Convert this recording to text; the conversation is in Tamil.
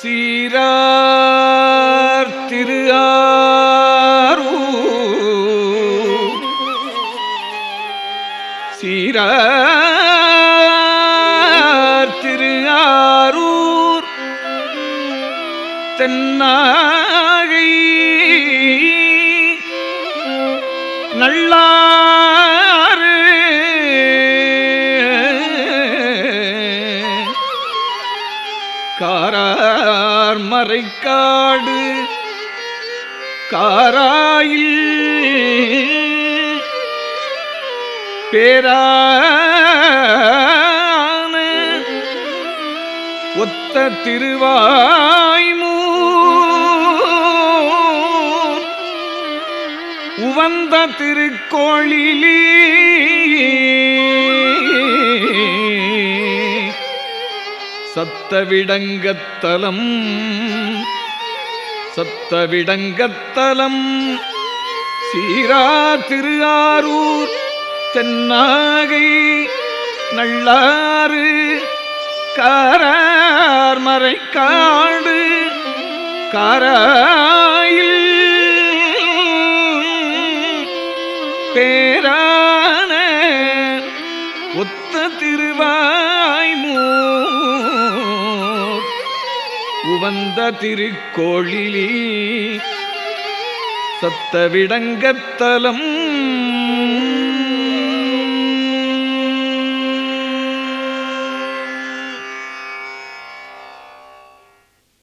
சீரார் திரு சீரார் திரு ஆரூர். தென்னாகை நல்லார் காரார் மறைக்காடு. காராயில் பேரான ஒத்த திருவாய்மூ உவந்த திருக்கோளிலே சத்தவிடங்கத்தலம். சத்தவிடங்கத்தலம். சீரா திருஆரூர் தென்னாகை நள்ளாறு காரார் காடு காராயில் பேரான ஒத்த திருவாய்மூ உவந்த திருக்கோழிலி சத்தவிடங்கத்தலம்